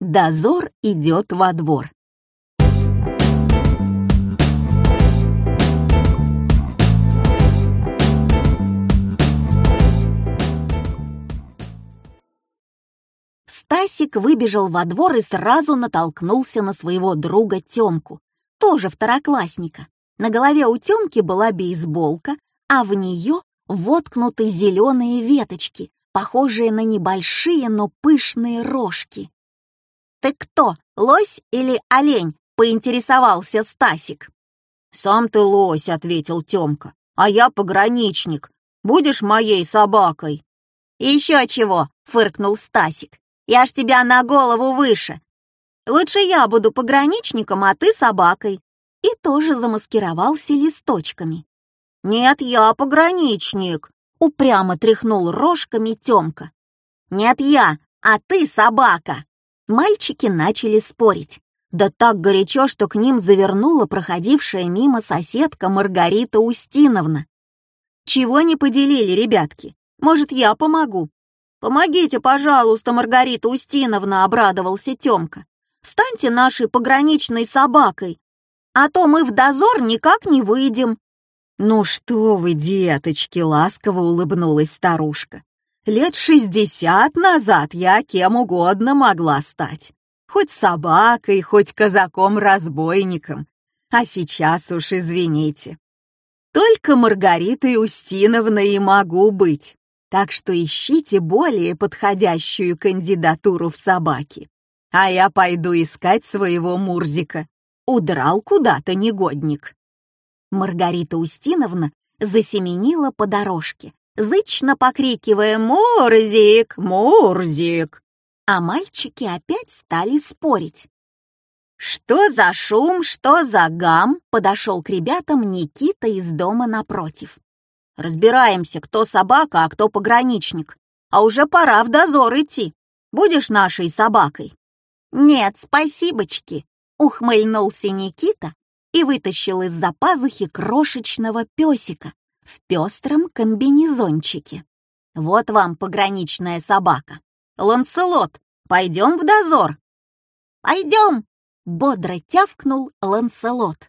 Дозор идет во двор. Стасик выбежал во двор и сразу натолкнулся на своего друга Тёмку, тоже второклассника. На голове у Тёмки была бейсболка, а в нее воткнуты зеленые веточки, похожие на небольшие, но пышные рожки. «Ты кто, лось или олень?» — поинтересовался Стасик. «Сам ты лось», — ответил Тёмка, — «а я пограничник. Будешь моей собакой?» «Еще чего!» — фыркнул Стасик. «Я ж тебя на голову выше. Лучше я буду пограничником, а ты собакой». И тоже замаскировался листочками. «Нет, я пограничник», — упрямо тряхнул рожками Тёмка. «Нет, я, а ты собака!» Мальчики начали спорить. Да так горячо, что к ним завернула проходившая мимо соседка Маргарита Устиновна. «Чего не поделили, ребятки? Может, я помогу?» «Помогите, пожалуйста, Маргарита Устиновна», — обрадовался Тёмка. «Станьте нашей пограничной собакой, а то мы в дозор никак не выйдем». «Ну что вы, деточки!» — ласково улыбнулась старушка. Лет шестьдесят назад я кем угодно могла стать. Хоть собакой, хоть казаком-разбойником. А сейчас уж извините. Только Маргаритой Устиновной и могу быть. Так что ищите более подходящую кандидатуру в собаки. А я пойду искать своего Мурзика. Удрал куда-то негодник. Маргарита Устиновна засеменила по дорожке, зычно покрикивая «Мурзик! Мурзик!» А мальчики опять стали спорить. «Что за шум, что за гам?» — подошел к ребятам Никита из дома напротив. «Разбираемся, кто собака, а кто пограничник. А уже пора в дозор идти. Будешь нашей собакой?» «Нет, спасибочки», — ухмыльнулся Никита и вытащил из-за пазухи крошечного песика, в пестром комбинезончике. Вот вам пограничная собака. Ланселот, пойдем в дозор. Пойдем, бодро тявкнул Ланселот.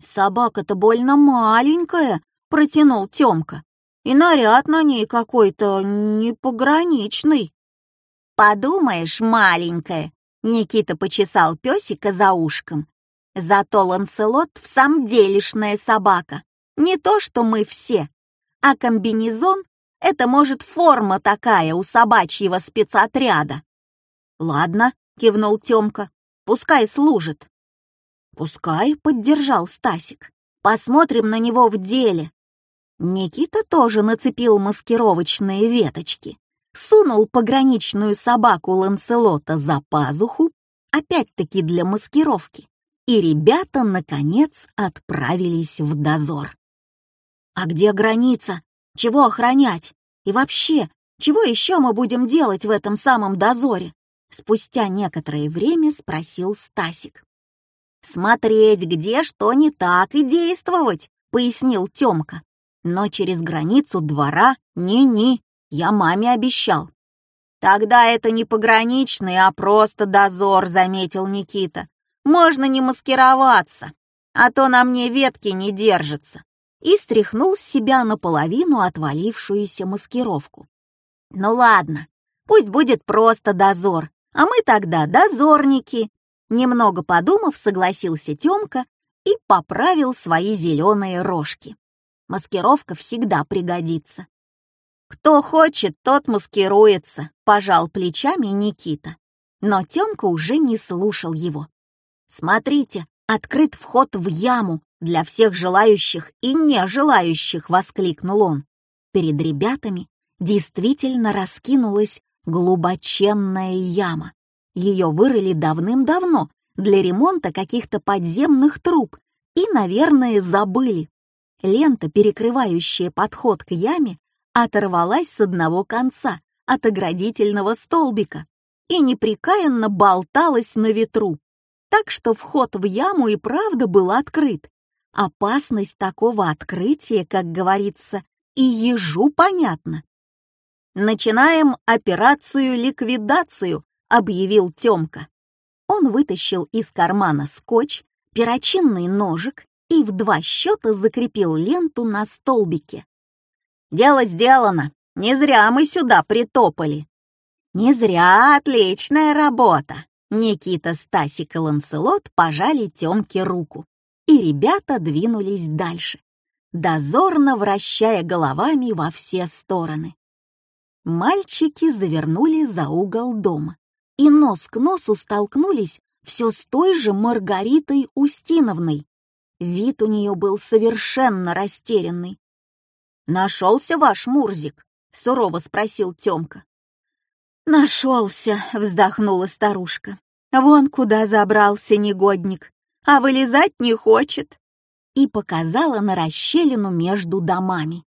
Собака-то больно маленькая, протянул Тёмка. И наряд на ней какой-то непограничный. Подумаешь, маленькая, Никита почесал песика за ушком. Зато Ланселот в самом делешная собака. Не то, что мы все, а комбинезон — это, может, форма такая у собачьего спецотряда. «Ладно», — кивнул Тёмка, — «пускай служит». «Пускай», — поддержал Стасик. «Посмотрим на него в деле». Никита тоже нацепил маскировочные веточки, сунул пограничную собаку Ланселота за пазуху, опять-таки для маскировки, и ребята, наконец, отправились в дозор. А где граница? Чего охранять? И вообще, чего еще мы будем делать в этом самом дозоре? Спустя некоторое время спросил Стасик. «Смотреть, где что не так, и действовать», — пояснил Тёмка. «Но через границу двора ни-ни, я маме обещал». «Тогда это не пограничный, а просто дозор», — заметил Никита. «Можно не маскироваться, а то на мне ветки не держатся и стряхнул с себя наполовину отвалившуюся маскировку. «Ну ладно, пусть будет просто дозор, а мы тогда дозорники!» Немного подумав, согласился Тёмка и поправил свои зеленые рожки. Маскировка всегда пригодится. «Кто хочет, тот маскируется», — пожал плечами Никита. Но Тёмка уже не слушал его. «Смотрите, открыт вход в яму, для всех желающих и не желающих!» — воскликнул он. Перед ребятами действительно раскинулась глубоченная яма. Ее вырыли давным-давно для ремонта каких-то подземных труб и, наверное, забыли. Лента, перекрывающая подход к яме, оторвалась с одного конца от оградительного столбика и непрекаянно болталась на ветру, так что вход в яму и правда был открыт. Опасность такого открытия, как говорится, и ежу понятно. «Начинаем операцию-ликвидацию», объявил Тёмка. Он вытащил из кармана скотч, перочинный ножик и в два счета закрепил ленту на столбике. «Дело сделано. Не зря мы сюда притопали». «Не зря, отличная работа!» Никита, Стасик и Ланселот пожали Тёмке руку, и ребята двинулись дальше, дозорно вращая головами во все стороны. Мальчики завернули за угол дома и нос к носу столкнулись все с той же Маргаритой Устиновной. Вид у нее был совершенно растерянный. «Нашелся ваш Мурзик?» — сурово спросил Тёмка. «Нашелся», — вздохнула старушка. «Вон куда забрался негодник, а вылезать не хочет». И показала на расщелину между домами.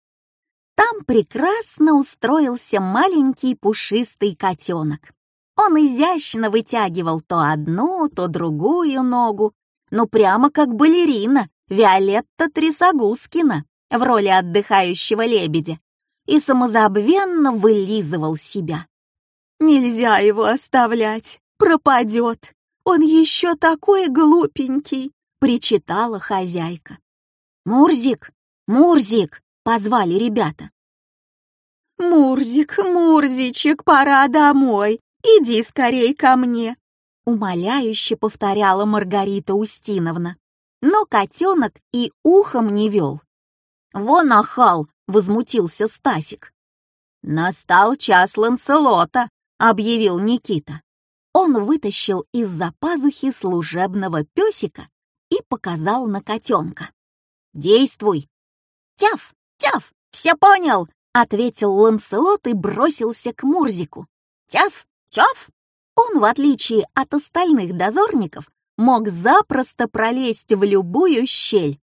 Там прекрасно устроился маленький пушистый котенок. Он изящно вытягивал то одну, то другую ногу, ну прямо как балерина Виолетта Трясогускина в роли отдыхающего лебедя, и самозабвенно вылизывал себя. Нельзя его оставлять, пропадет. Он еще такой глупенький, причитала хозяйка. Мурзик, Мурзик, позвали ребята. Мурзик, Мурзичек, пора домой. Иди скорей ко мне, умоляюще повторяла Маргарита Устиновна. Но котенок и ухом не вел. «Вон ахал!» — возмутился Стасик. «Настал час Ланселота!» объявил Никита. Он вытащил из-за пазухи служебного песика и показал на котенка. «Действуй!» «Тяф! Тяф! Все понял!» — ответил Ланселот и бросился к Мурзику. «Тяф! Тяф!» Он, в отличие от остальных дозорников, мог запросто пролезть в любую щель.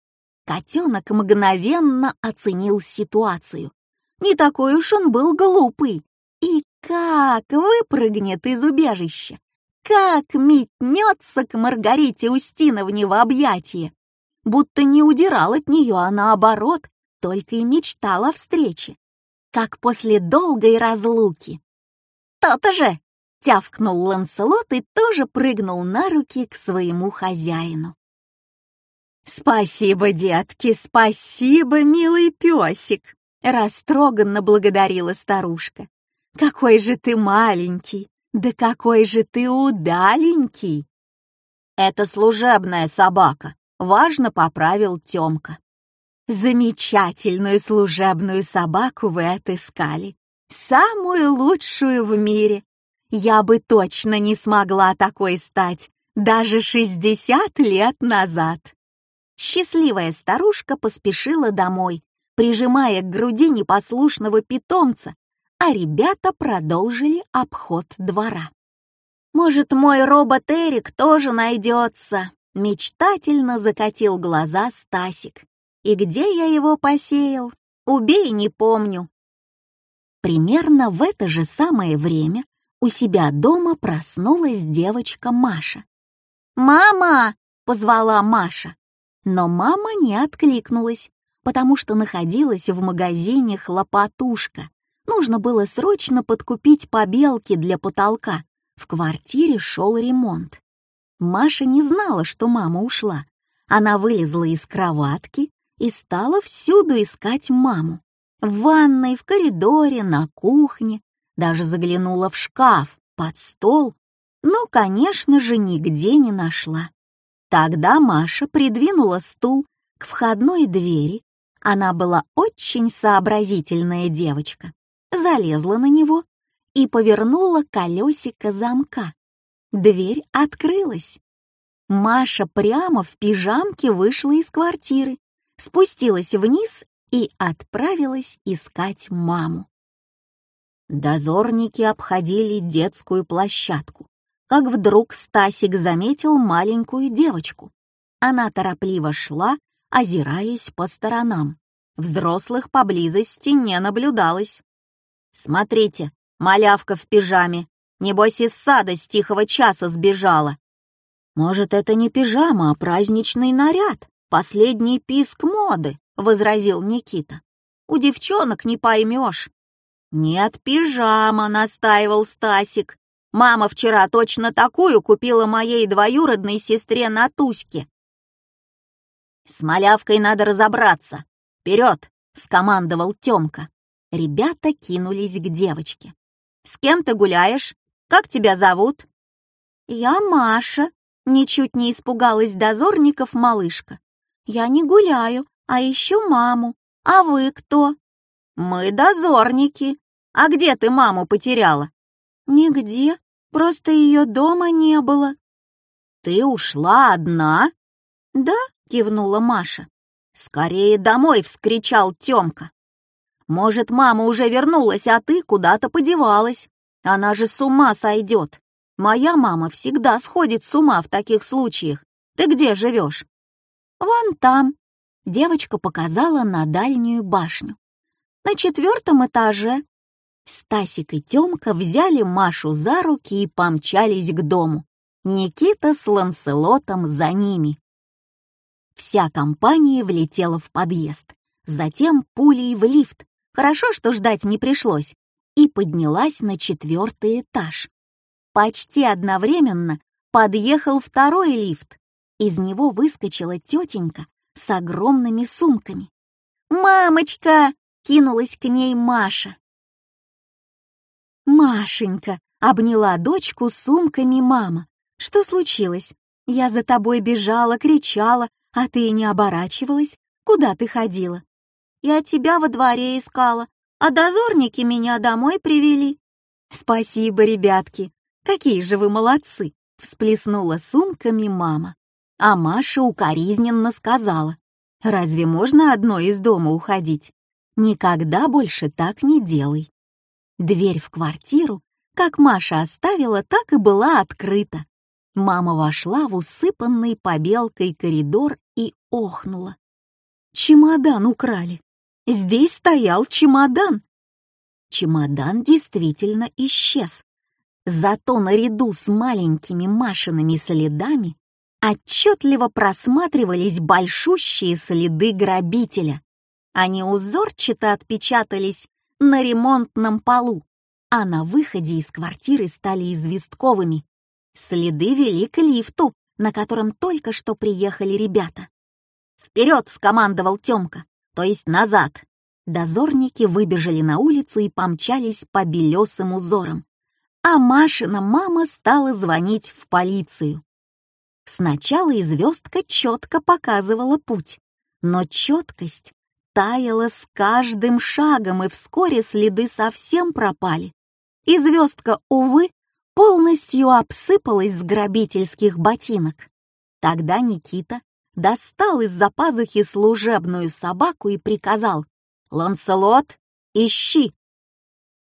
Котенок мгновенно оценил ситуацию. Не такой уж он был глупый. И как выпрыгнет из убежища, как метнется к Маргарите Устиновне в объятия, будто не удирал от нее, а наоборот, только и мечтал о встрече, как после долгой разлуки. «То-то же!» — тявкнул Ланселот и тоже прыгнул на руки к своему хозяину. «Спасибо, детки, спасибо, милый песик!» — растроганно благодарила старушка. Какой же ты маленький! Да какой же ты удаленький!» «Это служебная собака», — важно поправил Тёмка. «Замечательную служебную собаку вы отыскали, самую лучшую в мире. Я бы точно не смогла такой стать, даже шестьдесят лет назад». Счастливая старушка поспешила домой, прижимая к груди непослушного питомца, а ребята продолжили обход двора. «Может, мой робот Эрик тоже найдется?» — мечтательно закатил глаза Стасик. «И где я его посеял? Убей, не помню». Примерно в это же самое время у себя дома проснулась девочка Маша. «Мама!» — позвала Маша. Но мама не откликнулась, потому что находилась в магазине «Хлопотушка», Нужно было срочно подкупить побелки для потолка. В квартире шел ремонт. Маша не знала, что мама ушла. Она вылезла из кроватки и стала всюду искать маму. В ванной, в коридоре, на кухне. Даже заглянула в шкаф, под стол. Но, конечно же, нигде не нашла. Тогда Маша придвинула стул к входной двери. Она была очень сообразительная девочка залезла на него и повернула колесико замка. Дверь открылась. Маша прямо в пижамке вышла из квартиры, спустилась вниз и отправилась искать маму. Дозорники обходили детскую площадку, как вдруг Стасик заметил маленькую девочку. Она торопливо шла, озираясь по сторонам. Взрослых поблизости не наблюдалось. «Смотрите, малявка в пижаме. Небось, из сада с тихого часа сбежала». «Может, это не пижама, а праздничный наряд, последний писк моды», — возразил Никита. «У девчонок не поймешь». «Нет, пижама», — настаивал Стасик. Мама вчера точно такую купила моей двоюродной сестре Натуське. С малявкой надо разобраться. Вперед! скомандовал Тёмка. Ребята кинулись к девочке. «С кем ты гуляешь? Как тебя зовут?» «Я Маша», — ничуть не испугалась дозорников малышка. «Я не гуляю, а ищу маму. А вы кто?» «Мы дозорники. А где ты маму потеряла?» «Нигде. Просто ее дома не было». «Ты ушла одна?» «Да», — кивнула Маша. «Скорее домой!» — вскричал Тёмка. «Может, мама уже вернулась, а ты куда-то подевалась? Она же с ума сойдет. Моя мама всегда сходит с ума в таких случаях. Ты где живешь?» «Вон там», — девочка показала на дальнюю башню. «На четвертом этаже». Стасик и Тёмка взяли Машу за руки и помчались к дому. Никита с Ланселотом за ними. Вся компания влетела в подъезд, затем пулей в лифт, хорошо, что ждать не пришлось, и поднялась на четвертый этаж. Почти одновременно подъехал второй лифт. Из него выскочила тетенька с огромными сумками. «Мамочка!» — кинулась к ней Маша. «Машенька!» — обняла дочку сумками мама. «Что случилось? Я за тобой бежала, кричала, а ты не оборачивалась? Куда ты ходила? Я тебя во дворе искала, а дозорники меня домой привели. Спасибо, ребятки. Какие же вы молодцы, всплеснула сумками мама. А Маша укоризненно сказала. Разве можно одной из дома уходить? Никогда больше так не делай. Дверь в квартиру, как Маша оставила, так и была открыта. Мама вошла в усыпанный побелкой коридор и охнула. Чемодан украли. Здесь стоял чемодан. Чемодан действительно исчез. Зато наряду с маленькими Машиными следами отчетливо просматривались большущие следы грабителя. Они узорчато отпечатались на ремонтном полу, а на выходе из квартиры стали известковыми. Следы вели к лифту, на котором только что приехали ребята. «Вперед!» — скомандовал Тёмка, то есть назад. Дозорники выбежали на улицу и помчались по белесым узорам. А Машина мама стала звонить в полицию. Сначала и звездка четко показывала путь, но четкость таяла с каждым шагом, и вскоре следы совсем пропали. И звездка, увы, полностью обсыпалась с грабительских ботинок. Тогда Никита достал из-за пазухи служебную собаку и приказал «Ланселот, ищи!»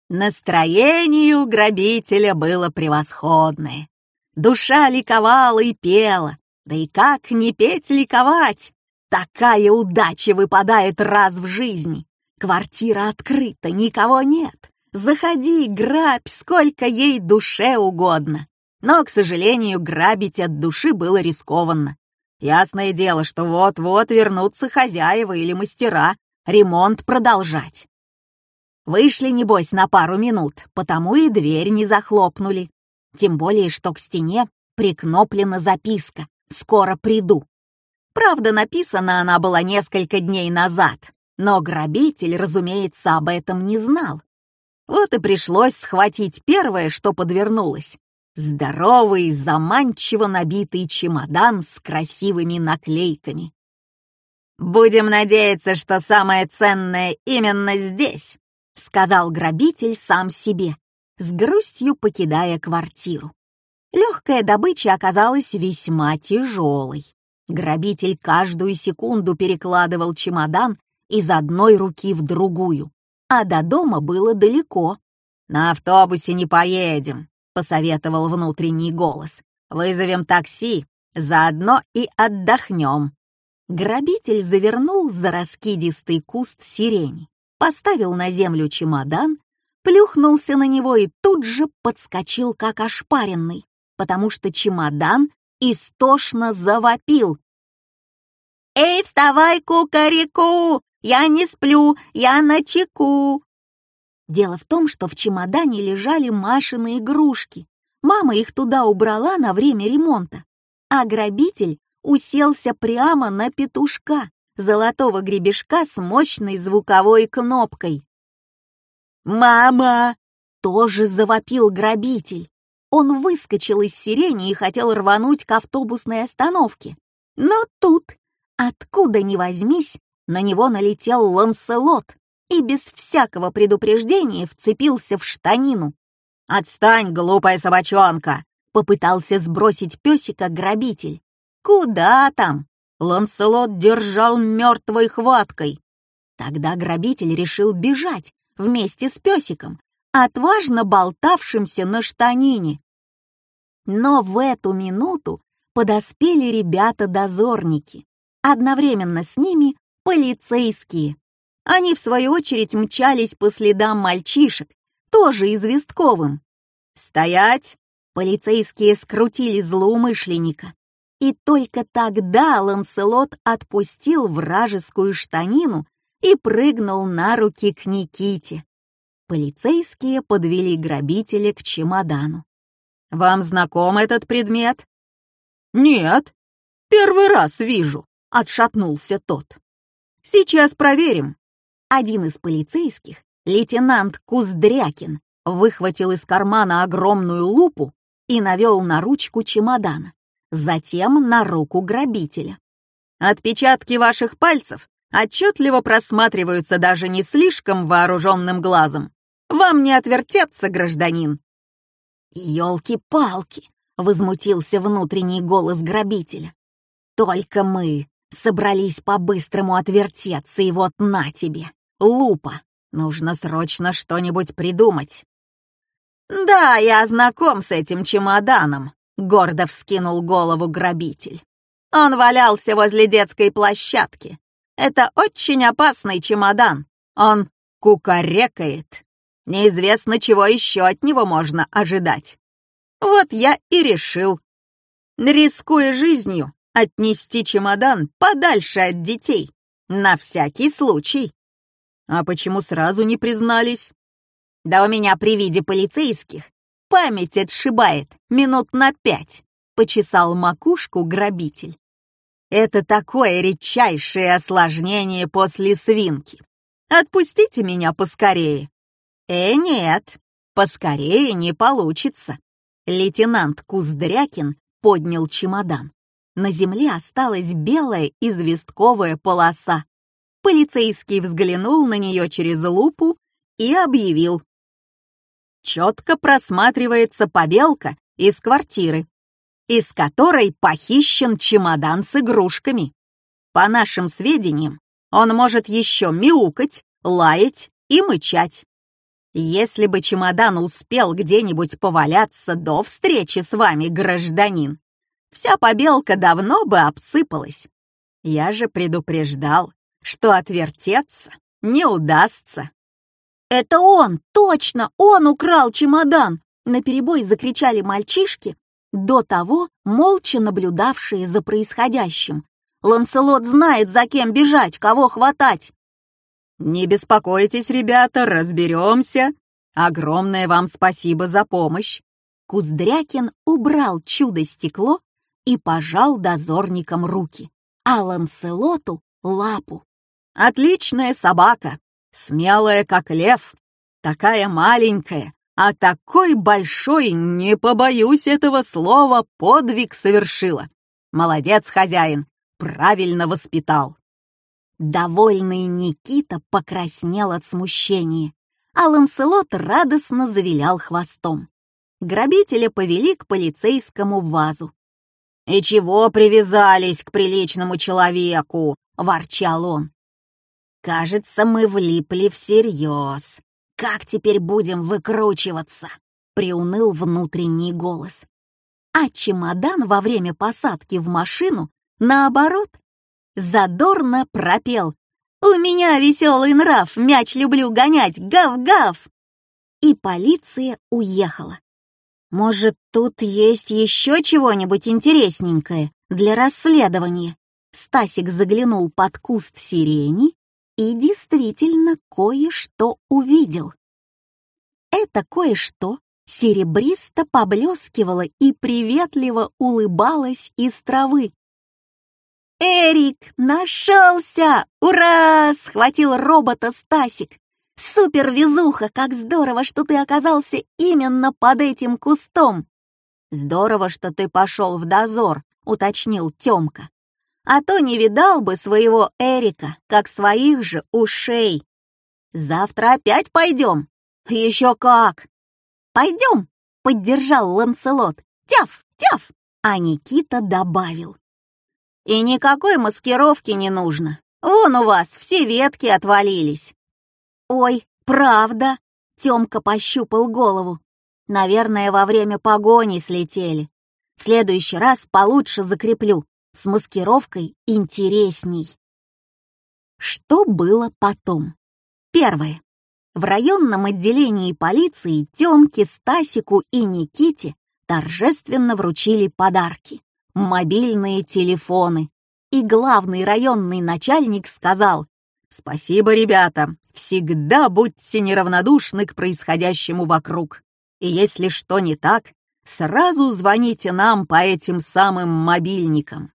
Настроение у грабителя было превосходное. Душа ликовала и пела. Да и как не петь ликовать? Такая удача выпадает раз в жизни. Квартира открыта, никого нет. Заходи, грабь, сколько ей душе угодно. Но, к сожалению, грабить от души было рискованно. Ясное дело, что вот-вот вернутся хозяева или мастера, ремонт продолжать. Вышли, небось, на пару минут, потому и дверь не захлопнули. Тем более, что к стене прикноплена записка «Скоро приду». Правда, написана она была несколько дней назад, но грабитель, разумеется, об этом не знал. Вот и пришлось схватить первое, что подвернулось. Здоровый, заманчиво набитый чемодан с красивыми наклейками. «Будем надеяться, что самое ценное именно здесь», — сказал грабитель сам себе, с грустью покидая квартиру. Легкая добыча оказалась весьма тяжелой. Грабитель каждую секунду перекладывал чемодан из одной руки в другую а до дома было далеко. «На автобусе не поедем», — посоветовал внутренний голос. «Вызовем такси, заодно и отдохнем». Грабитель завернул за раскидистый куст сирени, поставил на землю чемодан, плюхнулся на него и тут же подскочил, как ошпаренный, потому что чемодан истошно завопил. «Эй, вставай, кукареку! Я не сплю, я на чеку!» Дело в том, что в чемодане лежали Машины игрушки. Мама их туда убрала на время ремонта, а грабитель уселся прямо на петушка, золотого гребешка с мощной звуковой кнопкой. «Мама!» — тоже завопил грабитель. Он выскочил из сирени и хотел рвануть к автобусной остановке. Но тут, откуда ни возьмись, на него налетел Ланселот и без всякого предупреждения вцепился в штанину. «Отстань, глупая собачонка!» — попытался сбросить песика грабитель. «Куда там?» Ланселот держал мертвой хваткой. Тогда грабитель решил бежать вместе с песиком, отважно болтавшимся на штанине. Но в эту минуту подоспели ребята-дозорники. Одновременно с ними полицейские. Они, в свою очередь, мчались по следам мальчишек, тоже известковым. «Стоять!» Полицейские скрутили злоумышленника. И только тогда Ланселот отпустил вражескую штанину и прыгнул на руки к Никите. Полицейские подвели грабителя к чемодану. «Вам знаком этот предмет?» «Нет, первый раз вижу», — отшатнулся тот. «Сейчас проверим». Один из полицейских, лейтенант Куздрякин, выхватил из кармана огромную лупу и навел на ручку чемодана затем на руку грабителя. Отпечатки ваших пальцев отчетливо просматриваются даже не слишком вооруженным глазом. Вам не отвертеться, гражданин. «Елки-палки!» — возмутился внутренний голос грабителя. «Только мы собрались по-быстрому отвертеться, и вот на тебе, лупа! Нужно срочно что-нибудь придумать». «Да, я знаком с этим чемоданом», — гордо вскинул голову грабитель. «Он валялся возле детской площадки. Это очень опасный чемодан. Он кукарекает. Неизвестно, чего еще от него можно ожидать. Вот я и решил, рискуя жизнью, отнести чемодан подальше от детей. На всякий случай. А почему сразу не признались? Да у меня при виде полицейских память отшибает минут на пять», — почесал макушку грабитель. «Это такое редчайшее осложнение после свинки. Отпустите меня поскорее». «Э, нет, поскорее не получится». Лейтенант Куздрякин поднял чемодан. На земле осталась белая известковая полоса. Полицейский взглянул на нее через лупу и объявил четко просматривается побелка из квартиры, из которой похищен чемодан с игрушками. По нашим сведениям, он может еще мяукать, лаять и мычать. Если бы чемодан успел где-нибудь поваляться до встречи с вами, гражданин, вся побелка давно бы обсыпалась. Я же предупреждал, что отвертеться не удастся. «Это он! Точно! Он украл чемодан!» Наперебой закричали мальчишки, до того молча наблюдавшие за происходящим. «Ланселот знает, за кем бежать, кого хватать!» «Не беспокойтесь, ребята, разберемся. Огромное вам спасибо за помощь!» Куздрякин убрал чудо-стекло и пожал дозорникам руки, а Ланселоту — лапу. «Отличная собака! смелая, как лев, такая маленькая, а такой большой, не побоюсь этого слова, подвиг совершила. Молодец, хозяин, правильно воспитал. Довольный Никита покраснел от смущения, а Ланселот радостно завилял хвостом. Грабителя повели к полицейскому вазу. «И чего привязались к приличному человеку?» — ворчал он. «Кажется, мы влипли всерьез. Как теперь будем выкручиваться?» — приуныл внутренний голос. А чемодан во время посадки в машину, наоборот, задорно пропел «У меня веселый нрав, мяч люблю гонять, гав-гав!» И полиция уехала. «Может, тут есть еще чего-нибудь интересненькое для расследования?» Стасик заглянул под куст сирени и действительно кое-что увидел. Это кое-что серебристо поблескивала и приветливо улыбалась из травы. «Эрик, нашелся! Ура!» — схватил робота Стасик. «Супер везуха! Как здорово, что ты оказался именно под этим кустом!» «Здорово, что ты пошел в дозор», — уточнил Тёмка. «А то не видал бы своего Эрика, как своих же ушей. Завтра опять пойдем?» «Еще как!» «Пойдем!» — поддержал Ланселот. «Тяф, тяф!» А Никита добавил. И никакой маскировки не нужно. Вон у вас все ветки отвалились. Ой, правда? Тёмка пощупал голову. Наверное, во время погони слетели. В следующий раз получше закреплю. С маскировкой интересней. Что было потом? Первое. В районном отделении полиции Тёмке, Стасику и Никите торжественно вручили подарки мобильные телефоны. И главный районный начальник сказал «Спасибо, ребята, всегда будьте неравнодушны к происходящему вокруг. И если что не так, сразу звоните нам по этим самым мобильникам».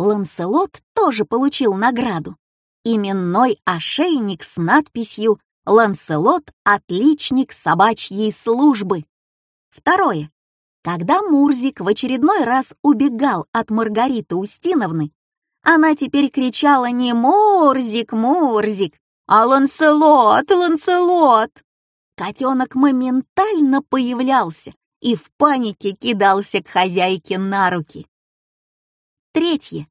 Ланселот тоже получил награду. Именной ошейник с надписью «Ланселот — отличник собачьей службы». Второе. Когда Мурзик в очередной раз убегал от Маргариты Устиновны, она теперь кричала не «Мурзик, Мурзик», а «Ланселот, Ланселот!». Котенок моментально появлялся и в панике кидался к хозяйке на руки. Третье.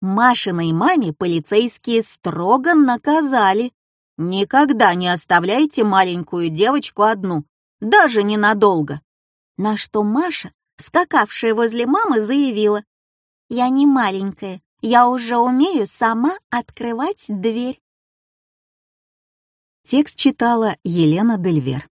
Машиной маме полицейские строго наказали. Никогда не оставляйте маленькую девочку одну, даже ненадолго на что Маша, скакавшая возле мамы, заявила, «Я не маленькая, я уже умею сама открывать дверь». Текст читала Елена Дельвер.